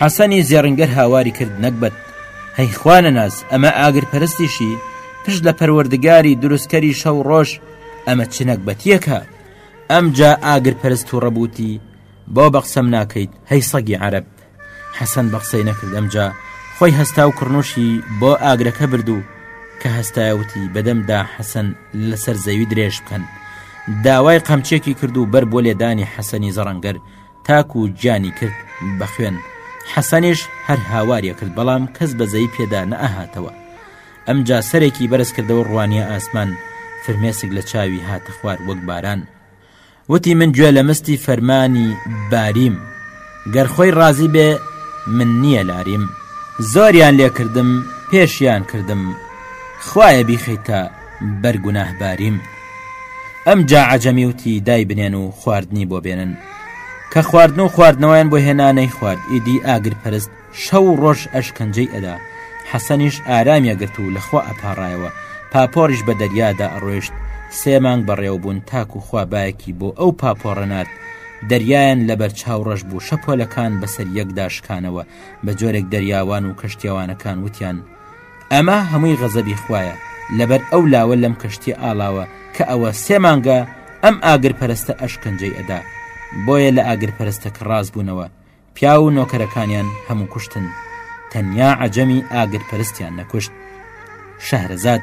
حەسەنی زێڕنگەر هاواری کرد نەگبەت هەی خوانەناس ئەمە ئاگر پەرستیشی پشت لە پەروەردگاری دروستکەری شەو ڕۆژ ئەمە چ نەگبەتیەکە ئەمجا ئاگر پەرست و ڕەبوتی بۆ بە قسەم ناکەیت هەی سەگی عرب حەسەن بە قسەی نەکرد ئەمجا خۆی هەستا و کڕنوشی بۆ ئاگرەکە بردو کە هەستایوتی بەدەمدا حەسەن لەسەر زەوی درێژ بکەن داوای قەمچێکی کرد و بەر بۆ لێدانی حەسەنی زەڕەنگەر تاکو گیانی کرد بە خوێن حەسەنیش هەر هاواری ئەکرد بەڵام کەس بەزەی پێدا نەئەهاتەوە ئەمجا سەرێکی بەرز کردەوە ڕوانیە ئاسمان فرمێسک لە چاوی هاتە خوار وەک باران وتی من گوێ لە مستی فەرمانی باریم گەر خۆی ڕازی بێ من نییە لاریم زۆریان لێکردم پێشیان کردم خوایە بیخەیتە بەر گوناهباریم ئەمجا عەجەمی وتی دای بنێن و خواردنی بۆ بێنن کە خواردن و خواردنەوەیان بۆ هێنانەی خوارد ئیدی ئاگر پەرست شەو و ڕۆژ ئەشکەنجەی ئەدا حەسەنیش ئارامیە گرت و لەخوا ئەپاڕایەوە پاپۆریش بە دەریادا ئەڕۆشت سێ مانگ بەڕێوەبوون تاکو خوا باەکی بۆ ئەو پاپۆڕە نرد دەریایان لەبەر چاو ڕەش بوو شەپۆلەکان بەسەر یەکدا شکانەوە بە جۆرێک دەریاوان و کەشتێوانەکان وتیان ئەمە هەمووی غەزەبی خوایە لەبەر ئەو لاوە لەم کەشتی ئاڵاوە کە ئەوە سێ مانگە ئەم ئاگر پەرستە ئەشکەنجەی ئەدا بۆیە لە ئاگر پەرستە کە ڕاست بوونەوە پیاو و نۆکەرەکانیان هەموو کوشتن تەنیا عجەمی ئاگر پەرستیان نەکوشت شەهرەزاد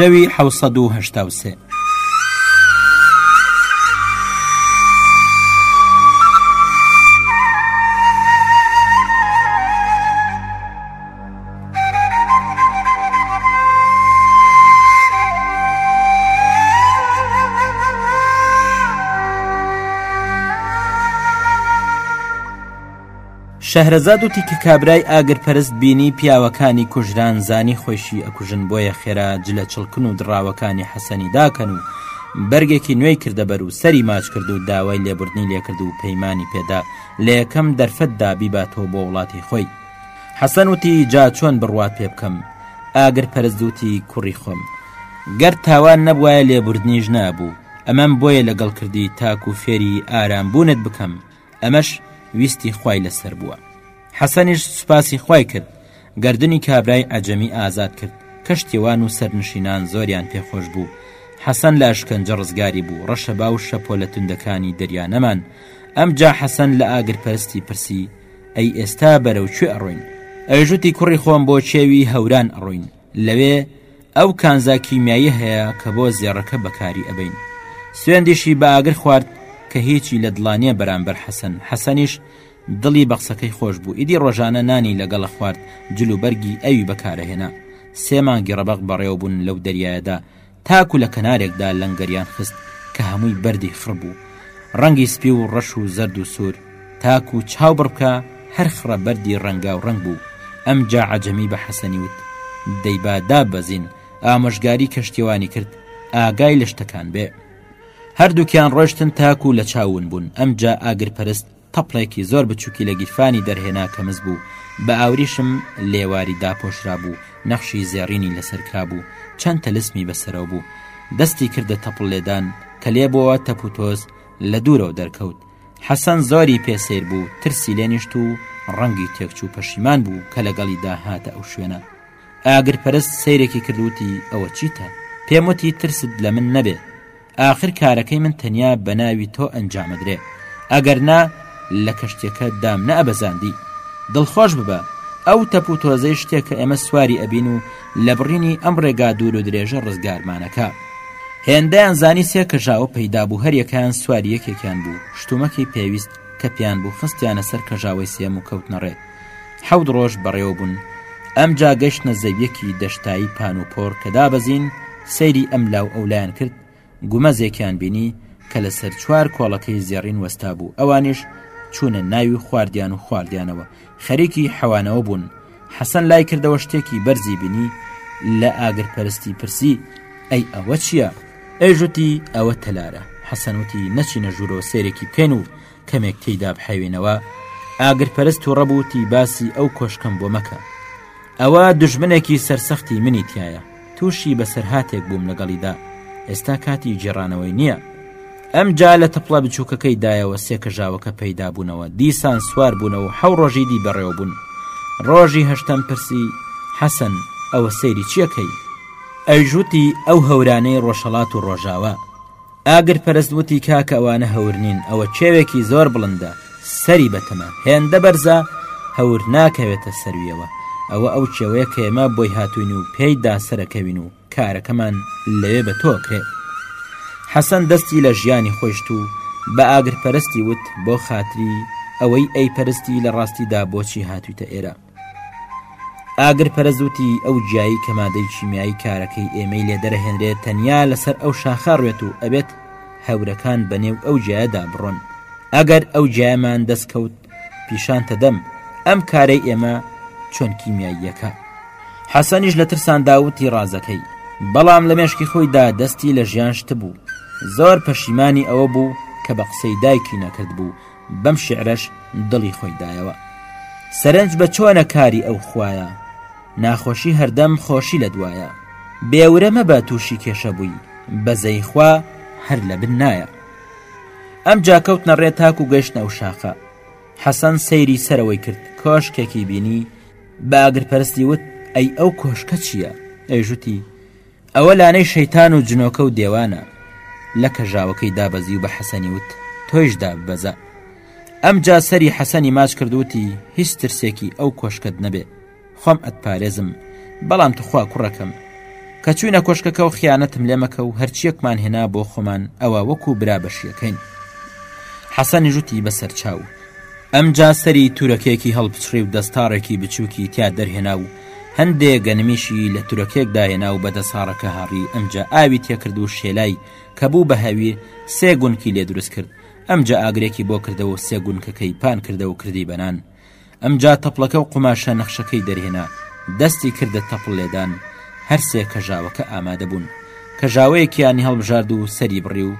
شەوی حە سەد و هەشتا و سێ. شەهرەزاد وتی کە کابرای ئاگر پەرست بینی پیاوەکانی کوژران زانی خۆشی ئەکوژن بۆیە خێرا جلە چڵکن و دڕاوەکانی حەسەنی داکەن و بەرگێکی نوێی کردەبەر و سەری ماچ کرد و داوای لێبوردنی لێکرد و پەیمانانی پێدا لە یەکەم دەرفەتدا بیباتەوە بۆ وڵاتی خۆی حەسەن وتی جا چۆن بڕوات پێ بکەم ئاگر پەرست وتی کوڕی خۆم گەر تاوان نەبوایە لێبوردنیش نابوو ئەمەم بۆیە لەگەڵ کردی تاکو فێری ئارام بوونت بکەم ئەمەش ویستی خی لەسەر بووە حەسەنیش سوپاسی خی کرد گردنی کابرای ئەجەمی ئازاد کرد کەشتێوان و سەرنشینان زۆریان پێخۆش بوو حەسەن لە شکەنجە ڕزگاری بوو ڕەشەبا و شەپۆ لە توندەکانی دەریا نەمان ئەم جا حەسەن لە ئاگرپەرستی پرسی ئەی ئێستا بەرەو کوێ ئەڕۆین ئەوێش وتی کوڕی خۆم بۆ چێوی هەوران ئەڕۆین لەوێ ئەو کانزا کیمیایی هەیە کە بۆ زێڕەکە بەکاری ئەبین سوێندیشی بە ئاگر خوارد کە هیچی لە دڵانیە بەرامبەر حەسەن حەسەنیش دڵی بە قسەکەی خۆش بوو ئیدی ڕۆژانە نانی لەگەڵە خوارد جلوبەرگی ئەوی بەکارەهێنا سێ مانگی ڕەبق بەڕێوە بوون لەو دەریایەدا تاکو لە کەنارێکدا لەنگەریان خست کە هەمووی بەردی خڕ بوو ڕەنگی سپی و ڕەش و زەرد و سوور تاکو چاو بڕبکە هەر خڕە بەردی ڕەنگاو ڕەنگ بوو ئەمجا عەجەمی بە حەسەنی وت دەی با داببەزین ئامۆژگاری کەشتیەوانی کرد ئاگای لە شتەکان بێ هەردووکیان ڕۆشتن تاکو لە چاو ون بوون ئەمجا ئاگرپەرست تەپڵێکی زۆر بچووکی لە گیرفانی دەرهێنا کە مز بوو بە ئاوریشم لێواری داپۆشرا بوو نەخشی زێڕینی لەسەر کرابوو چەند تەلسمی بەسەرەوە بوو دەستی کردە تەپڵ لێدان کە لێبەوە تەپوتۆز لە دوورەوە دەرکەوت حەسەن زۆری پێ سیر بوو ترسی لێنیشت و ڕەنگی تێکچوو پەشیمان بوو کە لەگەڵی داهاتە ئەو شوێنە ئاگر پەرست سیرێکی کردوتی ئەوە چیتە پێموتی ترست لە من نەبێ ئاخر کارەکەی من تەنیا بە ناوی تۆ ئەنجامەدرێ ئەگەر نا لە کەشتەکە دام نەبەزاندی دڵخۆش ببە ئەو تەپ و تۆزەی شتێک کە ئێمە سواری ئەبین و لە بڕینی ئەم ڕێگا دوور و درێژە ڕزگارمانەکە هێندەیان زانی سێ کەژاوە پەیدا بوو هەریەکەیان سواری یەکێکیان بوو شتومەکی پێویست کە پێیان بوو خستیانە سەر کەژاوەی سێم و کەوتنەڕێ حەوت ڕۆژ بەڕێوە بوون ئەمجا گەشتە زەویەکی دەشتایی پان و پۆڕ کە دابەزین سەیری ئەم لاو ئەولایان کرد گومەزێکیان بینی کە لەسەر چوار کۆڵەکەی زێڕین وەستا بوو ئەوانش چوونە ناوی خواردیان و خواردیانەوە خەریکی حەوانەوە بوون حەسەن لای کردەوە شتێکی بەرزی بینی لە ئاگر پەرستی پرسی ئەی ئەوە چییە؟ ئەیژوتی ئەوە تەلارە حەسەنوتی نەچینە ژوورەوە سێرێکی بکەین و کەمێک تێیدا بحەوێنەوە ئاگرپەرست و ڕەبووتی باسی ئەو کۆشکم بۆ مەکە ئەوە دژمنێکی سەرسەختی منی تایە تووشی بەسەرهاتێک بووم لەگەڵیدا ئێستا کاتی جێڕانەوەی نییە ئەم جا لە تەپڵە بچووکەکەی دایەوە سێکەژاوەکە پەیدا بوونەوە دیسان سوار بوونەوە حەو ڕۆژی دی بەڕێوە بوون ڕۆژی هەشتم پرسی حەسەن ئەوە سەیری چیەکەی ئەیژوتی ئەو هەورانەی ڕۆژهڵات و ڕۆژاوە ئاگر پەرست وتی کاکە ئەوانە هەور نین ئەوە کێوێکی زۆر بڵندە سەری بەتەمە هێندە بەرزە هەور ناکەوێتە سەرویەوە ئەوە ئەو کێوەیە کە ئێمە بۆی هاتوین و پێیدا سەرەکەوین و کارەکەمان لەوێ بە تۆ کرێت حەسەن دەستی لە ژیانی خۆشت و بە ئاگرپەرستی وت بۆ خاتری ئەوەی ئەی پەرستی لە ڕاستیدا بۆچی هاتوویتە ئێرە ئاگر پەرەز وتی ئەو جیایی کە مادەی کیمیایی کارەکەی ئێمەی لێ دەرەهێنرێت تەنیا لەسەر ئەو شاخە ڕوێت و ئەبێت هەورەکان بە نێو ئەو جیایەدا بڕۆن ئەگەر ئەو جیایمان دەستکەوت پیشانتە دەم ئەم کارەی ئێمە چۆن کیمیاییەکە حەسەنیش لە ترسان داوتی ڕازەکەی بەڵام لە مێشکی خۆیدا دەستی لە ژیان شت بوو زۆر پەشیمانی ئەوە بوو کە بە قسەی دایکی نەکرد بوو بەم شعرەش دڵی خۆی دایەوە. سەرنج بە چۆنە کاری ئەو خوایە ناخۆشی هەردەم خۆشی لە دوایە بێورە مەبە تووشی کێشە بووی بەزەی خوا هەر لە بن نایە ئەم جاکەوتنە ڕێ تاک و گەشتە و شاخە حەسەن سەیری سەرەوەی کرد کۆشکێکی بینی باگرپەرستی وت ئەی ئەو کۆشکە چییە؟ ئەیژوتی ئەوە لانەی شەیتان و جنۆکە و دێوانە. لە کەژاوەکەی دابەزی و بە حەسەنی وت، تۆیش داببەزە. ئەمجا سەری حەسەنی ماچ کرد وتی، هیچ ترسێکی ئەو کۆشکەت نەبێ، خۆم ئەتپارێزم، بەڵام توخوا کوڕەکەم، کە چووینە کۆشکەکەو خیانەتم لێ مەکە و هەرچییەکمان هێنا بۆ خۆمان ئەوە وەکو برا بەشییەکەین. حەسەنیش وتی، بەسەرچاو. ئەمجا سەری تورەکێکی هەڵپچڕی و دەستاڕێکی بچووکی تیا دەرهێنا و هەندێ گەنمیشی لە تورەکێک داهێنا و بە دەسهاڕەکە هاڕی، ئەمجا ئاوی تێکرد و شێلای، کە بوو بە هەویر، سێ گونکی لێ دروست کرد. ئەمجا ئاگرێکی بۆ کردەوە و سێ گونکەکەی پان کردە و کردی بە نان. ئەمجا تەپڵەکە و قوماشە نەخشەکەی دەرهێنا، دەستی کردە تەپڵ لێدان. هەر سێ کەژاوەکە ئامادە بوون. کەژاوەیەکیانی هەڵبژارد و سەری بڕی و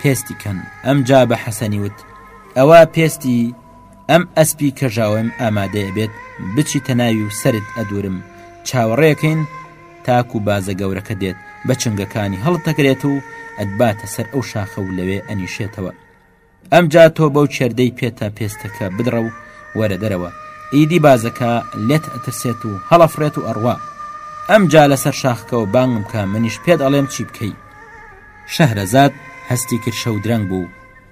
پێستی کەن. ئەمجا بە حەسەنی وت، ئەوە پێستی. ئەم ئەسپی کەژاوەم ئامادەیە بێت بچیتە ناوی و سرت ئەدورم چاوەڕێەکەین تاکو و بازە گەورەکە دێت بە چنگەکانی هەڵتەگرێت و ئەتباتە سەر ئەو شاخە و لەوێ ئەنیشێتەوە ئەمجا تۆ بەو چێردەی پێتە پێستەکە بدڕە و وەرە دەرەوە ئیدی بازەکە لێت ئەترسێت و هەڵەفرێت و ئەڕوا ئەم جا لەسەر شاخکەەوە بانگم کە منیش پێت ئەڵێم چی بکەی شەهرەزاد هەستی کرشە و درەنگ بوو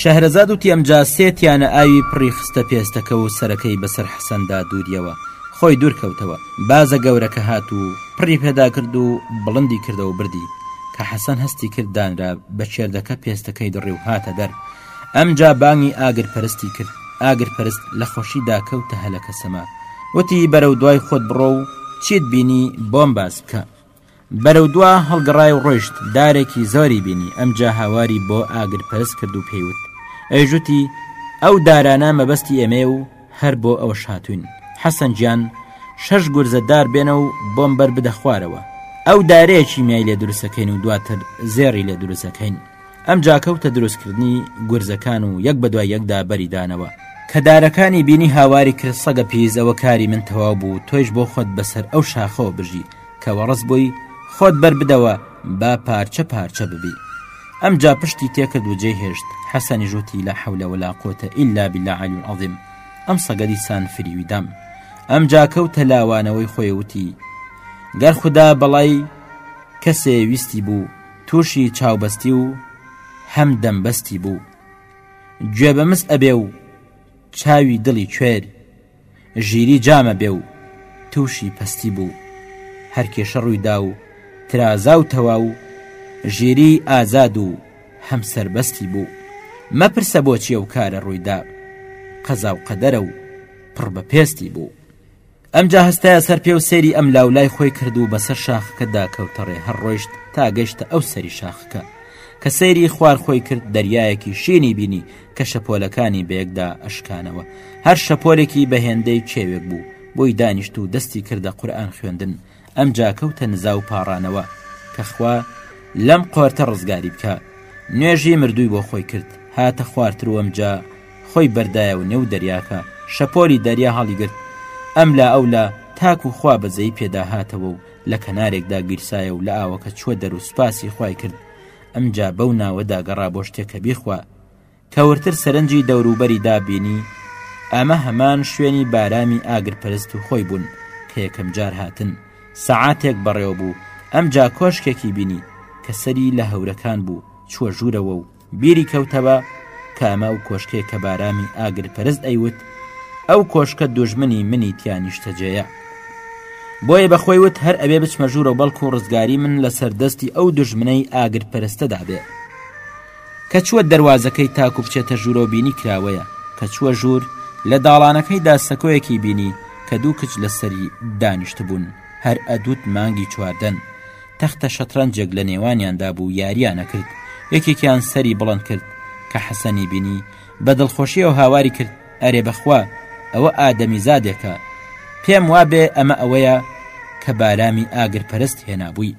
شەهرەزاد وتی ئەمجا سێ تیانە ئاوی پڕی خستە پێستەکە و سەرەکەی بەسەر حەسەن دا دووریەوە خۆی دوور کەوتەوە بازە گەورەکە هات و پڕی پێدا کرد و بڵندی کردە و بردی کە حەسەن هەستی کرد دانرا بە چێردەکە پێستەکەی دڕی و هاتە دەر ئەمجا بانگی ئاگر پەرستی کرد ئاگر پەرست لە خۆشی دا کەوتە هەلەکە سەما وتی بەرەو دوای خۆت بڕۆ و چیت بینی بۆم باس بکە بەرەو دوا هەڵگەڕای و ڕۆیشت، دارێکی زۆری بینی، ئەمجا هاواری بۆ ئاگرپەرست کرد و پێی وت، ئەویش وتی، ئەو دارانە مەبەستی ئێمەیە و هەر بۆ ئەوەش هاتووین، حەسەن گیان شەش گورزە دار بێنە و بۆم بەر بدە خوارەوە، ئەو دارەیە کیمیای لێ دروست ئەکەین و دواتر زێڕی لێ دروست ئەکەین. ئەمجا کەوتە دروست کردنی گورزەکان و یەک بەدوای یەکدا بەری دانەوە. کە دارەکانی بینی هاواری کرد، سەگە پیس، ئەوە کاری من تەواو بوو، تۆیش بۆ خۆت بەسەر ئەو شاخەوە بژی. کە وەڕس بووی خۆت بەربدەوە با پارچە پارچە ببی ئەم جا پشتی تێکرد و جێ هێشت حەسەنی ژووتی لە حولە ولا قوتە ئللا بلا علی عظیم ئەم سەگەری سان فریوی دام ئەم جاکەوت تەلاوانەوەی خۆی وتی گەر خوددا بەڵی کەسێ ویستی بوو تووشی چاوبەستی و هەم دەمبەستی بوو گوێ بەمس ئەبێ و چاوی دڵی کوێر ژیری جامە بێ و تووشی پەستی بوو هەر کێشە ڕوویدا و ترازا و تەواو ژیری ئازاد و هەم سەربەستی بوو مەپرسە بۆچیە و کارە ڕوویدا قەزا و قەدەرە و پڕ بە پێستی بوو ئەمجا هەستایە سەر پێ و سەیری ئەم لاولای خۆی کرد و بەسەر شاخەکەدا کەوتەڕێ هەر ڕۆیشت تا گەشتە ئەو سەری شاخەکە کە سەیری خوار خۆی کرد دەریایەکی شینی بینی کە شەپۆلەکانی بەیەکدا ئەشکانەوە هەر شەپۆلێکی بە هێندەی کێوێک بوو بۆی دانیشت و دەستی کردە قورآن خوێندن ئەم جاکەوتە نزا و پاڕانەوە کە خوا لەم قۆرتە ڕزگاری بکە نوێژی مردووی بۆ خۆی کرد هاتە خوارتر وەم جا خۆی بەردایە و نێو دەریاکە شەپۆلی دەریا هەڵیگرت ئەم لا ئەو لە تاک و خوا بەزەی پێدا هاتەوە و لە کەنارێکدا گیرسایە و لە ئاوەکە چوە دەرو سوپاسی خی کرد ئەمجا بەو ناوەدا گەڕا بۆ شتێکە بیخوا کەورتر سەرنجی دەوروبەری دا بینی ئەمە هەمان شوێنی بارامی ئاگر پەرست و خۆی بوون کە یەکەم جار هاتن سەعاتێک بەڕێوە بوو ئەم جا کۆشکێکی بینی کە سەری لە هەورەکان بوو چووە ژوورەوە و بیری کەوتەوە کامە و کۆشکێ کە بارامی ئاگر پەرست ئەیوت ئەو کۆشکە دوژمنی منی تیانیشتەجێە بۆیە بەخۆی وت هەر ئەبێ بچمە ژوورە بەڵکو ڕزگاری من لەسەر دەستی ئەو دوژمنەی ئاگر پەرستەدا بێ کە چووە دەروازەکەی تاکو بچێتە ژوورەوە بینی کراوەیە، کە چووە ژوور لە داڵانەکەیدا سەکۆیەکی بینی کە دوو کچ لەسەری دانیشتبوون هەر ئەدووت مانگی چواردەن، تەختە شەتڕەنجێک لە نێوانیاندا بوو یارییان ئەکرد، یەکێکیان سەری بڵند کرد کە حەسەنی بینی بە دڵخۆشیەوە هاواری کرد، ئەرێ بەخوا ئەوە ئادەمیزادێکە، پێم وابێ ئەمە ئەوەیە کە بارامی ئاگرپەرست هێنابووی.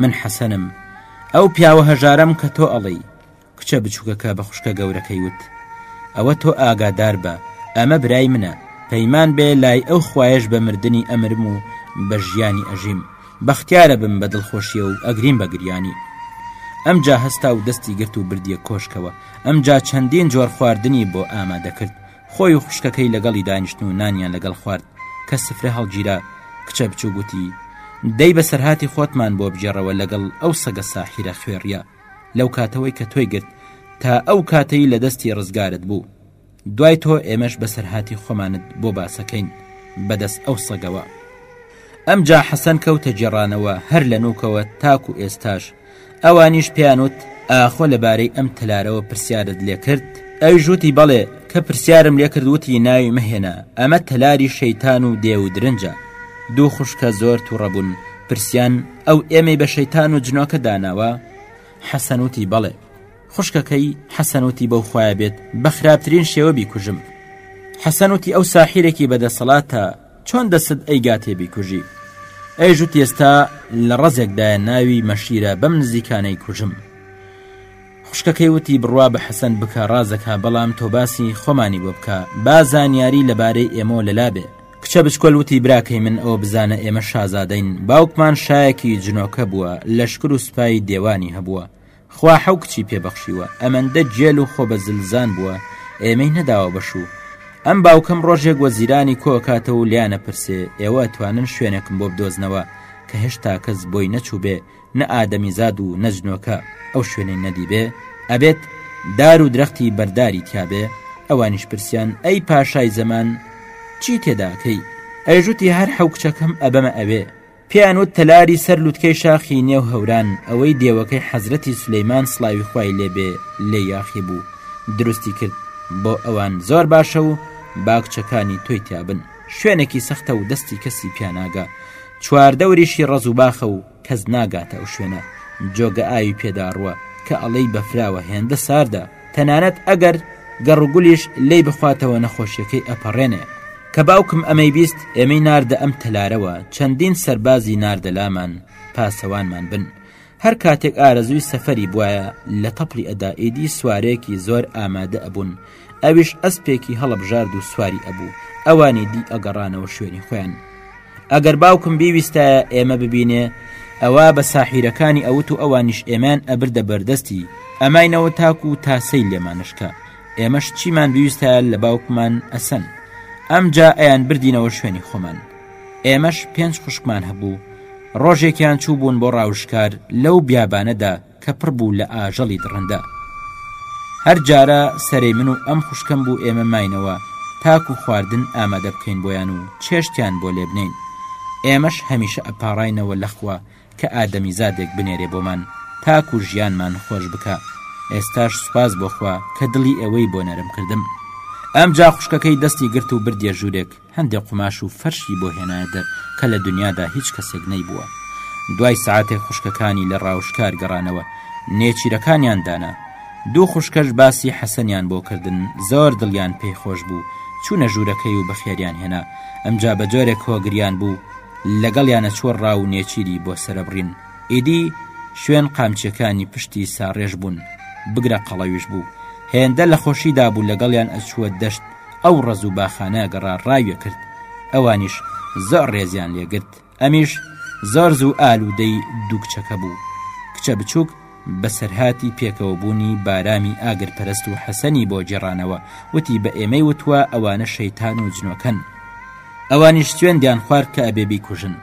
من حەسەنم ئەو پیاوە هەژارەم کە تۆ ئەڵێی کچە بچووکەکە بە خوشکە گەورەکەی وت ئەوە تۆ ئاگادار بە ئەمە برای منە پەیمان بێ لای ئەو خوایش بە مردنی ئەمرم و بە ژیانی ئەژیم بەختیارە بم بە دڵخۆشیە و ئەگریم بە گریانی ئەم جا هەستا و دەستی گرت و بردیە کۆشکەوە ئەم جا چەندین جۆر خواردنی بۆ ئامادە کرد خۆی و خوشکەکەی لەگەڵی دانیشتن و نانیان لەگەڵ خوارد کە سفرە هەڵگیرا کچە بچوو گوتی دەی بەسەرهاتی خۆتمان بۆ بگێڕەوە لەگەڵ ئەو سەگە ساحیرە خوێڕیە لەو کاتەوەی کە تۆی گرت تا ئەو کاتەی لە دەستی ڕزگارت بوو دوای تۆ ئێمەش بەسەرهاتی خۆمانت بۆ باسەکەین بەدەست ئەو سەگەوە ئەمجا حەسەن کەوتە جێڕانەوە هەر لە نوکەوە تاکو ئێستاش ئەوانیش پێیانوت ئاخۆ لەبارەی ئەم تەلارەوە پرسیارت لێکرد ئەویش وتی بەڵێ کە پرسیارم لێکرد وتی ناوی مەهێنە ئەمە تەلاری شەیتان و دێو و درنجە دوو خوشکە زۆر توڕەبوون پرسیان ئەو ئێمەی بە شەیتان و جنۆکە داناوە حەسەن وتی بەڵێ خوشکەکەی حەسەن وتی بەو خوایە بێت بە خراپترین شێوە بیکوژم حەسەن وتی ئەو ساحیرێکی بەدەسەڵاتە چۆن دەستت ئەیگاتێ بیکوژی ئەیش وتی ئێستا لە ڕەزێکدایە ناوی مەشیرە بەم نزیکانەی کوژم خوشکەکەی وتی بڕوا بە حەسەن بکە ڕازەکە بەڵام تۆ باسی خۆمانی بۆ بکە با زانیاری لەبارەی ئێمە لەلابێ کچە بچکۆل وتی براکەی من ئەوە بزانە ئێمە شازادەین باوکمان شایەکی جنۆکە بووە لەشکر و سوپای دێوانی هەبووە خوا حەو کچی پێ بەخشیوە ئەمەندە گێل و خۆ بە زلزان بووە ئێمەی نەداوە بە شوو ئەم باوکەم ڕۆژێک وەزیرانی کۆ ئەکاتەوە و لێیان ئەپرسێ ئێوە ئەتوانن شوێنێکم بۆ بدۆزنەوە کە هێشتا کەس بۆی نەچووبێ نە ئادەمیزاد و نە جنۆکە ئەو شوێنەی نەدیبێ ئەبێت دار و درەختی بەرداری تیابێ ئەوانیش پرسیان ئەی پاشای زەمان چی تێدا ئەکەی ئەیژوتی هەر حەو کچەکەم ئەبەمە ئەوێ پێیان وت تەلاری سەر لوتکەی شاخی نێو هەوران ئەوەی دێوەکەی حەزرەتی سولەیمان سڵاوی خوای لێبێ لێ یاخی بوو دروستی کرد بۆ ئەوان زۆر باشە و باکچەکانی تۆی تیابن شوێنێکی سەختە و دەستی کەسی پیاناگا چواردەوریشی ڕەز و باخە و کەس ناگاتە ئەو شوێنە جۆگە ئاوی پێداڕوە کە ئەڵەی بەفراوە هێندە ساردە تەنانەت ئەگەر گەڕوگولیش لێی بخواتەوە نەخۆشیەکەی ئەپەڕێنێ کە باوکم ئەمەی بیست ئێمەی ناردە ئەم تەلارەوە چەندین سەربازی ناردە لامان پاسەوانمان بن هەر کاتێک ئارەزووی سەفەری بواە لە تەپڵی ئەدا ئیدی سوارەیەکی زۆر ئامادە ئەبوون ئەویش ئەسپێکی هەڵەبژارد و سواری ئەبوو ئەوانی دی ئەگەڕانەوە شوێنی خۆیان ئەگەر باوکم بیویستایە ئێمە ببینێ ئەوە بە ساحیرەکانی ئەوت و ئەوانیش ئێمان ئەبردە بەردەستی ئەماینەوە تاکو و تاسەی لێمانشکە ئێمەش چیمان بیویستە لە باوکمان ئەسەن ئەمجا ئەیان بردینەوە شوێنی خۆمان ئێمەش پێنج خوشکمان هەبوو ڕۆژێکیان چوو بوون بۆ ڕاوشکار لەو بیابانەدا کە پڕ بوو لە ئاژەڵی دڕندە. هەر جارە سەرەی من و ئەم خوشکەم بوو ئێمە ماینەوە تاکوو خواردن ئامادە بکەین بۆیان و چێشتیان بۆ لێ بنێین. ئێمەش هەمیشە ئەپاڕاینەوە لە خوا کە ئادەمیزادێک بنێرێ بۆمان تاکوو ژیانمان خۆش بکا. ئێستاش سوپاس بۆ خوا کە دڵی ئێوەی بۆ نەرم کردم. ئەمجا خوشکەکەی دەستی گرت و بردیە ژوورێک. هەندێ قوماش و فەرشی بۆ هێنایە دەر کە لە دنیادا هیچ کەسێک نەیبووە. دوای سەعاتێک خوشکەکانی لە ڕاوشکار گەڕانەوە، نێچیرەکانیان دانا. دوو خوشکەش باسی حەسەنیان بۆ کردن، زۆر دڵیان پێی خۆش بوو، چوونە ژوورەکەی و بەخێریان هێنا. ئەمجا بە جۆرێک هۆگریان بوو، لەگەڵیانە چووە ڕاو و نێچیری بۆ سەرەبڕین. ئیدی شوێن قامچییەکانی پشتی ساڕێژ بوون، بگرە قەڵەویش بوو. هێندە لە خۆشیدا بوو لەگەڵیان ئەچووە دەشت، ئەو ڕەز و باخانە گەڕا ڕاویە کرد ئەوانیش زۆر ڕێزیان لێگرت ئەمیش زۆر زوو ئالوودەی دوو کچەکە بوو کچە بچووک بەسەرهاتی پێکەوەبوونی بارامی ئاگر پەرست و حەسەنی بۆ جێڕانەوە وتی بە ئێمەی وتووە ئەوانە شەیتان و جنۆکەن ئەوانیش سوێندیان خوارد کە ئەبێ بیکوژن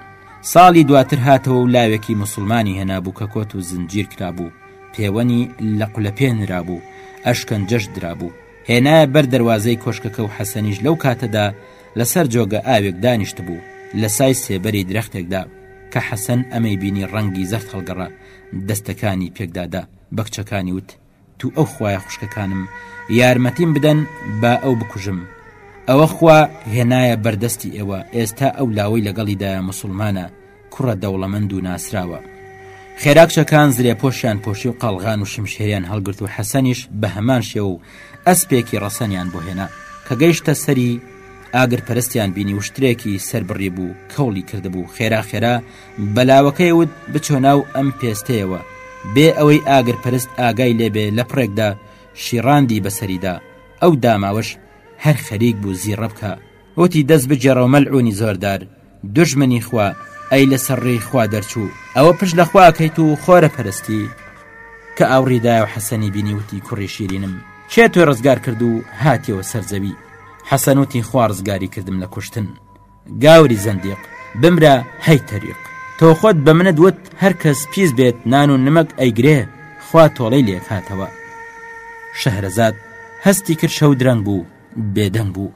ساڵی دواتر هاتەوە و لاوێکی مسلمانی هێنابوو کە کۆت و زنجیر کرابوو پێوەنی لە قولەپێنرابوو ئەشکەنجەش درابوو هێنایە بەر دەروازەی کۆشکەکە و حەسەنیش لەو کاتەدا لەسەر جۆگە ئاوێک دانیشتبوو لە سای سێبەری درەختێکدا کە حەسەن ئەمەی بینی ڕەنگی زەرد هەڵگەڕا دەستەکانی پێکدادا بە کچەکانی وت تو ئەو خوایە خوشکەکانم یارمەتیم بدەن با ئەو بکوژم ئەوە خوا هێنایە بەردەستی ئێوە ئێستا ئەو لاوەی لەگەڵیدایە موسڵمانە کوڕە دەوڵەمەند و ناسراوە. خێراکچەکان زرێپۆشیان پۆشی و قەڵغان و شمشێریان هەڵگرت و حەسەنیش بە هەمان شێوە و ئەسپێکی ڕەسەنیان بۆ هێنا کە گەیشتە سەری ئاگر پەرستیان بینی و شترێکی سەربڕی بوو کەوڵی کردبوو خێرا خێرا بەلاوەکەی وت بچۆ ناو ئەم پێستەیەوە بێ ئەوەی ئاگر پەرست ئاگای لێبێ لە پڕێکدا شیڕاندی بەسەریدا ئەو داماوەش هەر خەریک بوو زیڕە بکە وتی دەست بگێڕەوە مەلعونی زۆردار دوژمنی خوا ئەی لەسەر ڕێی خوا دەرچوو ئەوە پشت لە خواکەیت و خۆرە پەرستی کە ئاوڕیدای و حەسەنی بینی وتی کوڕی شیرینم چێ توێ ڕزگار کرد و هاتیەوە سەرزەوی حەسەنوتی خوارزگاری کردم لە کوشتن گاوری زەندیق بمرە هەی تەریق تۆ خۆت بە منە دوت هەر کەس پیس بێت نان و نمەک ئەیگرێ خوا تۆڵەی لێکاتەوە شەهرەزاد هەستی کرد شەو درەنگ بوو بێدەنگ بوو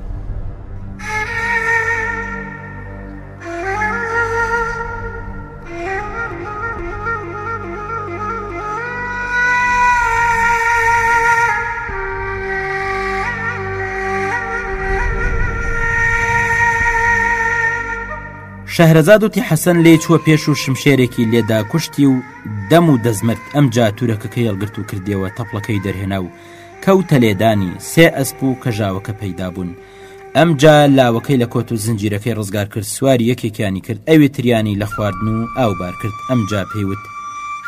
شەهرەزاد وتی حەسەن لێ چووە پێش و شمشێرێکی لێدا کوشتی و دەم و دەزمرد ئەم جاتورەکەکە هێڵگرت و کردەوە تەپڵەکەی دەرهێنا و کەوتە لێدانی، سێ ئەسپ و کەژاوەکە پەیدا بوون، ئەمجا لاوەکەی لە کۆت و زنجیرەکەی ڕزگار کرد، سواری یەکێکیانی کرد، ئەوی تریانی لە خواردن و ئاو بار کرد، ئەمجا پێی وت،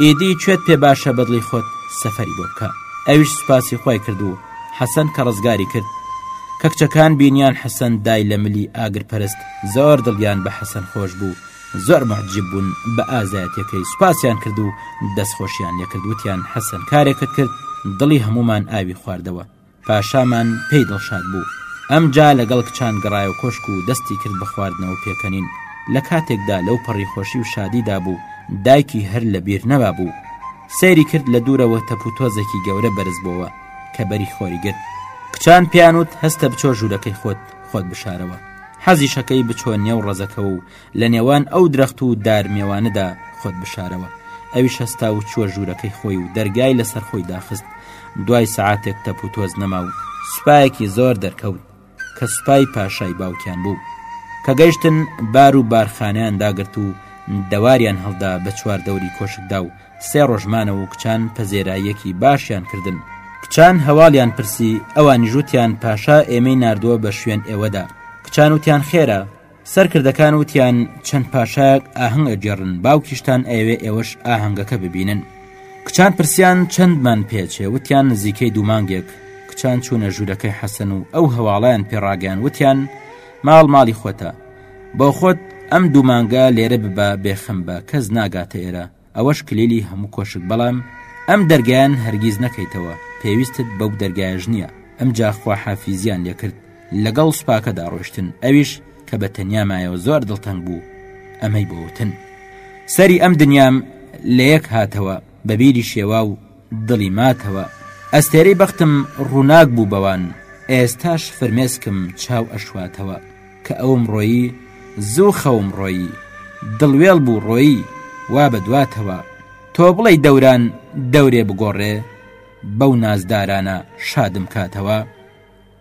ئیدی کوێت پێ باشە بە دڵی خۆت سەفەری بۆ بکە. ئەویش سوپاسی خوای کرد و حەسەن کە ڕزگاری کرد، کەکچەکان بینیان حەسەن دای لە ملی ئاگرپەرست، زۆر دڵیان بە حەسەن خۆش بوو، زۆر موعجیب بوون بە ئازایەتیەکەی سوپاسیان کرد و دەست خۆشیان لێکرد وتیان حەسەن کارێکت کرد دڵی هەمومان ئاوی خواردەوە پاشامان پێی دڵشاد بوو ئەم جا لەگەڵ کچان گەڕایە کۆشک و دەستی کرد بە خواردنەوە پێکەنین لە کاتێکدا لەو پەڕی خۆشی و شادی دابوو دایکی هەر لە بیر نەبا بوو سەیری کرد لە دوورەوە تەپ و تۆزێکی گەورە بەرز بۆوە کە بەری خۆری گرت کچان پیانوت هەستە بچۆ ژوورەکەی خۆت خۆت بشارەوە حەزیشەکەی بچۆ نێو ڕزەکەەوە و لە نێوان ئەو درەخت و دار مێوانەدا خۆت بشارەوە ئەوی شەستا و چووە ژوورەکەی خۆی و دەرگای لەسەر خۆی داخست دوای سعاتێک تەپ و تۆز نەما و سوپایەکی زۆر دەرکەوت کە سوپای پاشای باوکیان بوو کە گەیشتن بار و بارخانیان داگرت و دەواریان هەڵدا بە چوار دەوری کۆشکدا و سێ ڕۆژ مانەوە و کچان پەزێراییەکی باشیان کردن کچان هەواڵیان پرسی ئەوانیش وتیان پاشا ئێمەی ناردووە بە شوێن ئێوەدا کچان وتیان خێرە سەرکردەکان وتیان چەند پاشایەک ئاهەنگ ئەگێڕن باوکیشتان ئەوێ ئێوەش ئاهەنگەکە ببینن کچان پرسیان چەندمان پێچێ وتیان نزیکەی دوومانگێک کچان چوونە ژوورەکەی حەسەن و ئەو هەواڵیان پێڕاگەیان وتیان ماڵ ماڵی خۆتە بۆخۆت ئەم دوو مانگە لێرە ببە بێخم بە کەس ناگاتە ئێرە ئەوەش کلیلی هەموو کۆشک بەڵام ئەم دەرگیان هەرگیز نەکەیتەوە پێویستت بەو دەرگایش نییە ئەم جاخوا حافیزیان لێکرد لەگەڵ سوپاکەدا ڕۆشتن ئەویش کە بە تەنیا مایەوە زۆر دڵتەنگ بوو ئەمەی بۆوتن سەری ئەم دنیام لە یەک هاتەوە بەبیری شێوا و دڵی ماتەوە ئەستێرەی بەختم ڕووناک بوو بەوان ئێستاش فرمێسکم چاو ئەشواتەوە کە ئەوم ڕۆیی زوو خەوم ڕۆیی دڵوێڵ بوو ڕۆیی وا بە دواتەوە تۆ بڵێی دەوران دەورێ بگۆڕێ بەو نازدارانە شادم کاتەوە